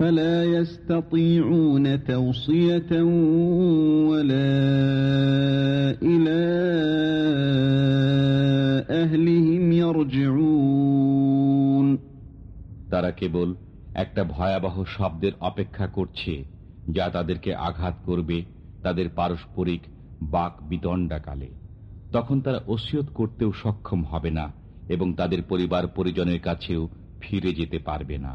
فلا يستطيعون توصية ولا إلى أهلهم يرجعون তারা কেবল একটা ভয়াবহ শব্দের অপেক্ষা করছে যা তাদেরকে আঘাত করবে তাদের পারস্পরিক বাক বিতণ্ডাকালে তখন তারা ওসিয়ত করতেও সক্ষম হবে না এবং তাদের পরিবার পরিজনের কাছেও ফিরে যেতে পারবে না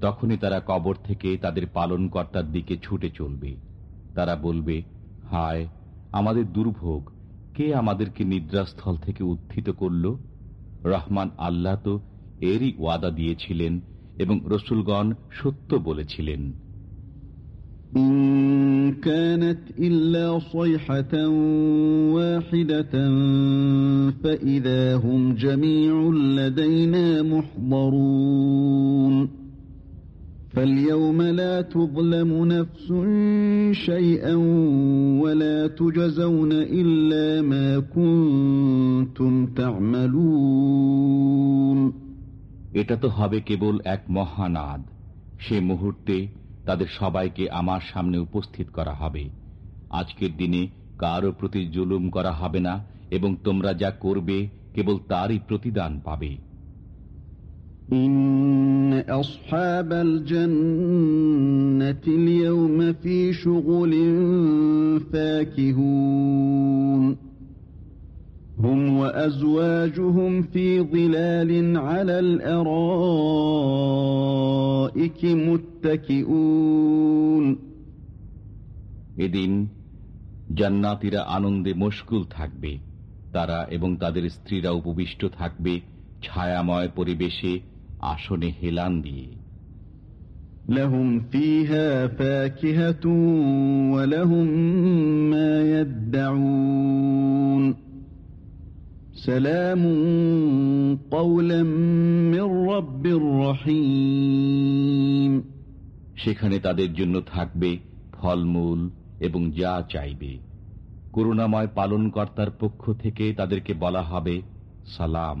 তখনই তারা কবর থেকে তাদের পালনকর্তার দিকে ছুটে চলবে তারা বলবে হায় আমাদের দুর্ভোগ কে আমাদেরকে নিদ্রাস্থল থেকে উত্থিত করল রহমান আল্লাহ তো এরই ওয়াদা দিয়েছিলেন এবং রসুলগণ সত্য বলেছিলেন إن كانت إلا صيحة واحدة فإذا هم جميع لدينا محضرون فاليوم لا تظلم نفس شيئا ولا تجزون إلا ما كنتم تعملون এটা তো হবে কেবল এক মহানাদ সে মুহূর্তে তাদের সবাইকে আমার সামনে উপস্থিত করা হবে আজকের দিনে কারো প্রতি জুলুম করা হবে না এবং তোমরা যা করবে কেবল তারই প্রতিদান পাবে إن أصحاب الجنة اليوم في شغل فاكهون هم وأزواجهم في ظلال على الأرائك متكئون এদিন জান্নাতিরা আনন্দে মশগুল থাকবে তারা এবং তাদের স্ত্রীরা উপবিষ্ট থাকবে ছায়াময় পরিবেশে আসনে হেলান দিয়ে لهم فيها فاكهة ولهم ما يدعون سلام قولا من رب رحيم সেখানে তাদের জন্য থাকবে ফলমূল এবং যা চাইবে করুণাময় পালনকর্তার পক্ষ থেকে তাদেরকে বলা হবে সালাম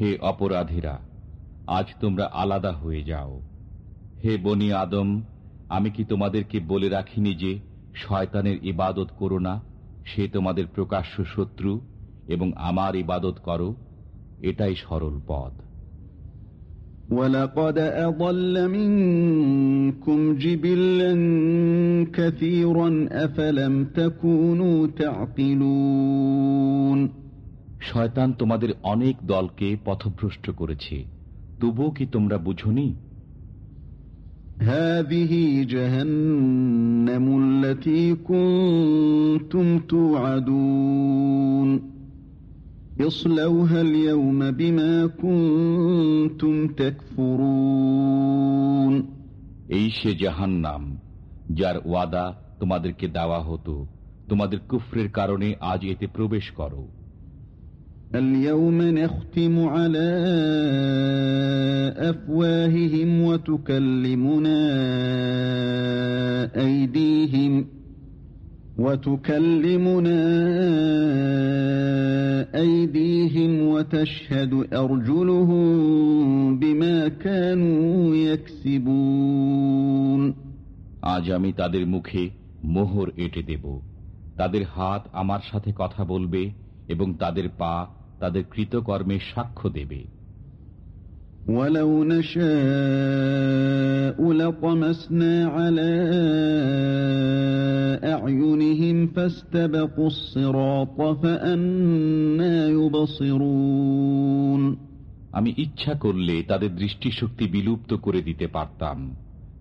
হে অপরাধীরা, আজ তোমরা আলাদা হয়ে যাও। হে বনি আদম, আমি কি তোমাদেরকে বলে রাখিনি যে শয়তানের ইবাদত করো না? সে তোমাদের প্রকাশ্য শত্রু এবং আমার ইবাদত করো? এটাই সরল পথ। ولقد أضل منكم جبلا كثيرا أفلم تكونوا تعقلون শয়তান তোমাদের অনেক দলকে পথভ্রষ্ট করেছে তবুও কি তোমরা বুঝনি هذه جهنم التي كنتم توعدون এই সে জাহান্নাম যার ওয়াদা তোমাদেরকে দেওয়া হতো তোমাদের কুফরের কারণে আজ এতে প্রবেশ করো اليوم نختم على أفواههم وتكلمنا وتكلمنا أيديهم وتشهد أرجلهم بما كانوا يكسبون আজ আমি তাদের মুখে মোহর এঁটে দেব তাদের হাত আমার সাথে কথা বলবে এবং তাদের পা তাদের কৃতকর্মের সাক্ষ্য দেবে ولو نشاء لطمسنا على أعينهم فاستبقوا الصراط فأنا يبصرون আমি ইচ্ছা করলে তাদের দৃষ্টিশক্তি বিলুপ্ত করে দিতে পারতাম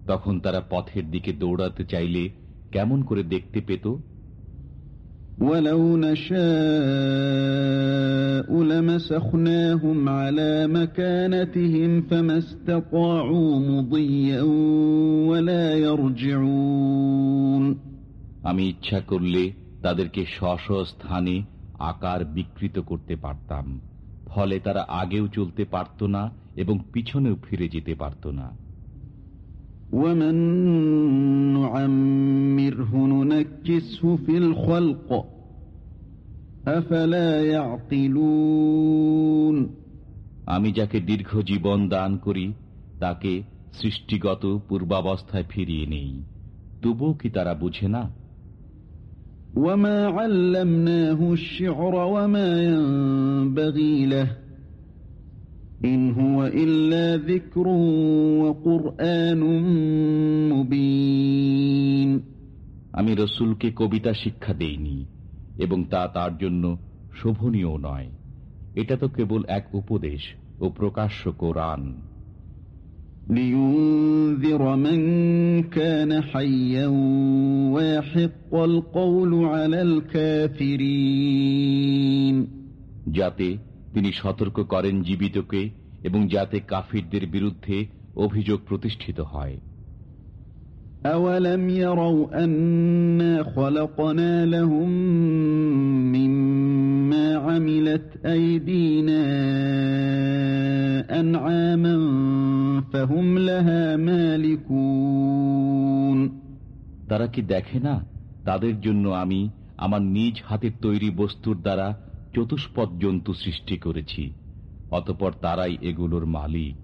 তখন তারা পথের দিকে দৌড়াতে চাইলে কেমন করে দেখতে পেত ولو نشاء لمسخناهم على مكانتهم فما استطاعوا مضيا ولا يرجعون আমি ইচ্ছা করলে তাদেরকে স্ব স্থানে আকার বিকৃত করতে পারতাম ফলে তারা আগেও চলতে পারত না এবং পিছনেও ফিরে যেতে পারত না ومن نعمره ننكسه في الخلق أفلا يعقلون আমি যাকে দীর্ঘ জীবন দান করি তাকে সৃষ্টিগত পূর্বাবস্থায় ফিরিয়ে নেই তবুও কি তারা বুঝে না وما علمناه الشعر وما ينبغي له আমি রসুলকে কবিতা শিক্ষা দেইনি এবং তা তার জন্য শোভনীয় নয় এটা তো কেবল এক উপদেশ ও প্রকাশ্য কোরআন لينذر من كان حيا ويحق القول على الكافرين যাতে তিনি সতর্ক করেন জীবিতকে এবং যাতে কাফিরদের বিরুদ্ধে অভিযোগ প্রতিষ্ঠিত হয় أولم يروا أنا خلقنا لهم مما عملت أيدينا أنعاما فهم لها مالكون তারা কি দেখে না তাদের জন্য আমি আমার নিজ হাতের তৈরি বস্তুর দ্বারা চতুষ্পদ জন্তু সৃষ্টি করেছি অতপর তারাই এগুলোর মালিক।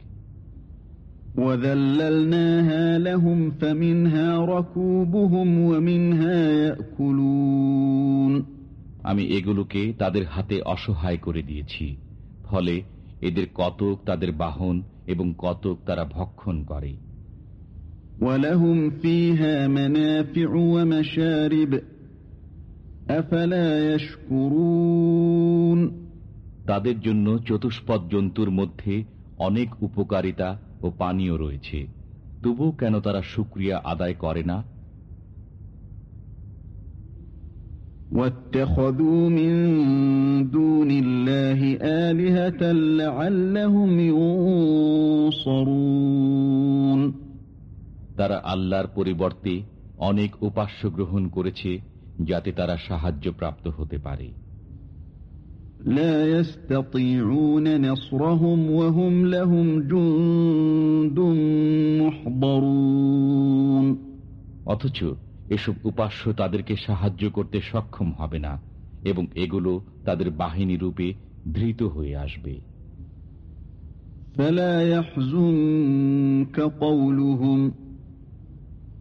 আমি এগুলোকে তাদের হাতে অসহায় করে দিয়েছি ফলে এদের কতক তাদের বাহন এবং কতক তারা ভক্ষণ করে। তাদের জন্য চতুষ্পদ জন্তুর মধ্যে অনেক উপকারিতা ও পানীয় রয়েছে তবুও কেন তারা সুক্রিয়া আদায় করে না واتخذوا من دون الله آلهة لعلهم ينصرون তারা আল্লাহর পরিবর্তে অনেক উপাস্য গ্রহণ করেছে যাতে তারা সাহায্য প্রাপ্ত হতে পারে لا يستطيعون نصرهم وهم لهم جند محضرون অথচ এসব উপাস্য তাদেরকে সাহায্য করতে সক্ষম হবে না এবং এগুলো তাদের বাহিনী রূপে ধৃত হয়ে আসবে فلا يحزنك قولهم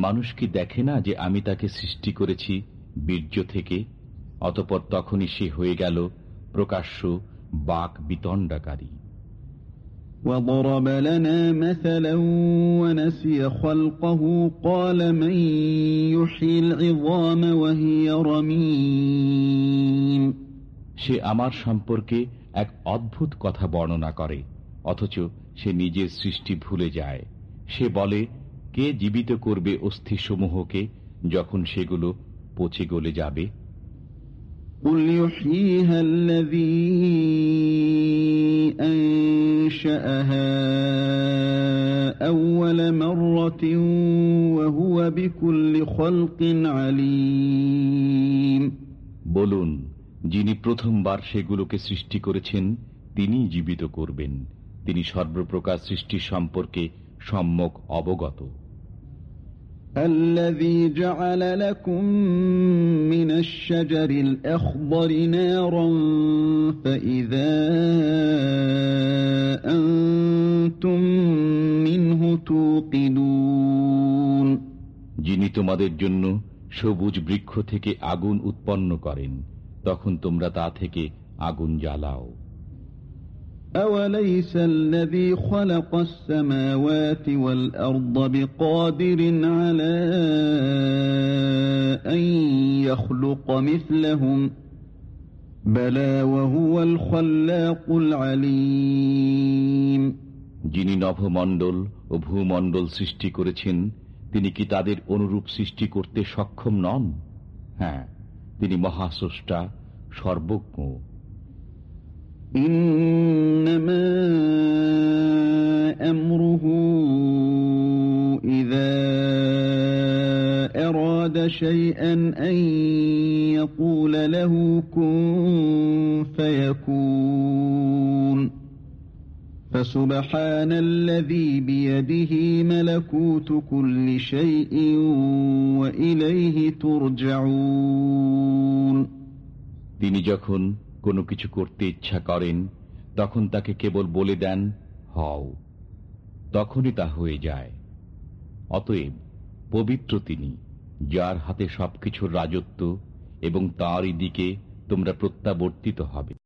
মানুষ কি দেখে না যে আমি তাকে সৃষ্টি করেছি বীর্য থেকে অতপর তখনই সে হয়ে গেল প্রকাশ্য বাক বিতণ্ডাকারী وضرب لنا مثلا ونسي خلقه قال من يحيي العظام وهي رميم সে আমার সম্পর্কে এক অদ্ভুত কথা বর্ণনা করে অথচ সে নিজের সৃষ্টি ভুলে যায় সে বলে কে জীবিত করবে অস্থি সমূহকে যখন সেগুলো পচে গলে যাবে? বলুন যিনি প্রথমবার সেগুলোকে সৃষ্টি করেছেন তিনি জীবিত করবেন। তিনি সর্বপ্রকার সৃষ্টি সম্পর্কে সম্যক অবগত। الذي جعل لكم من الشجر الأخضر نارا فإذا أنتم منه توقدون যিনি তোমাদের জন্য সবুজ বৃক্ষ থেকে আগুন উৎপন্ন করেন তখন তোমরা তা থেকে আগুন জ্বালাও أوليس الذي خلق السماوات والأرض بقادر على أن يخلق مثلهم بلى وهو الخلاق العليم যিনি নভমণ্ডল ও ভূমণ্ডল সৃষ্টি করেছেন তিনি কি তাদের অনুরূপ সৃষ্টি করতে সক্ষম নন হ্যাঁ তিনি মহাস্রষ্টা সর্বজ্ঞ إنما شيئا أن يقول له كن فيكون فسبحان الذي بيده ملكوت كل شيء وإليه ترجعون তিনি যখন কোনো কিছু করতে ইচ্ছা করেন তখন তাকে কেবল বলে দেন হও তখনই তা হয়ে যায় অতএব পবিত্র তিনি যার হাতে সবকিছুর রাজত্ব এবং তারই দিকে তোমরা প্রত্যাবর্তিত হবে।